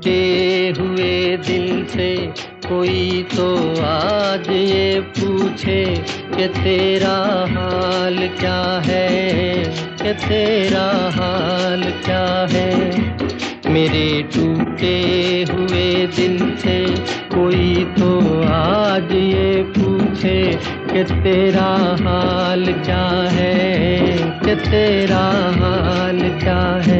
टूटे हुए दिल से। कोई तो आज ये पूछे कि तेरा हाल क्या है? कि तेरा हाल क्या है? मेरे टूटे हुए दिल से कोई तो आज ये पूछे कि तेरा हाल क्या है? कि तेरा हाल क्या है?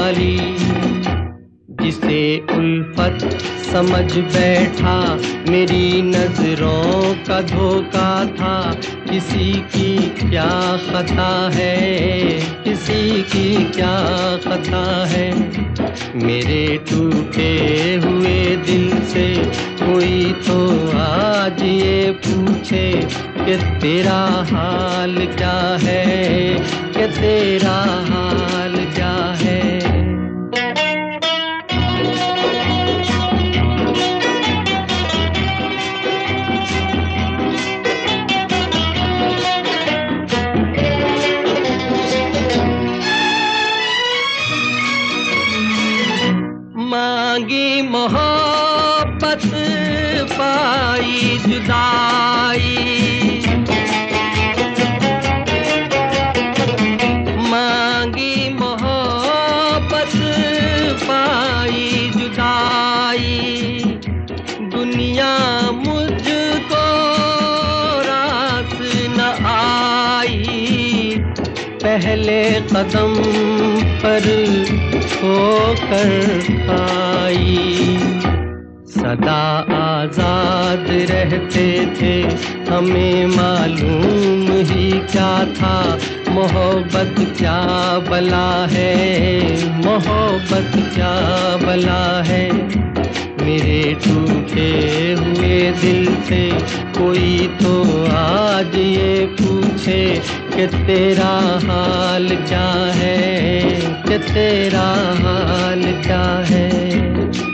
उल्फत समझ बैठा। मेरी नज़रों का धोखा था। किसी की क्या खता है? किसी की क्या खता है? मेरे टूटे हुए दिल से कोई तो आज ये पूछे कि तेरा हाल क्या है? कि तेरा हाल मोहब्बत पाई जुदाई। पहले कदम पर होकर आई। सदा आज़ाद रहते थे, हमें मालूम ही क्या था, मोहब्बत क्या बला है, मोहब्बत क्या बला है। मेरे टूटे हुए दिल से कोई तो आज ये पूछे कि तेरा हाल क्या है? कि तेरा हाल क्या है?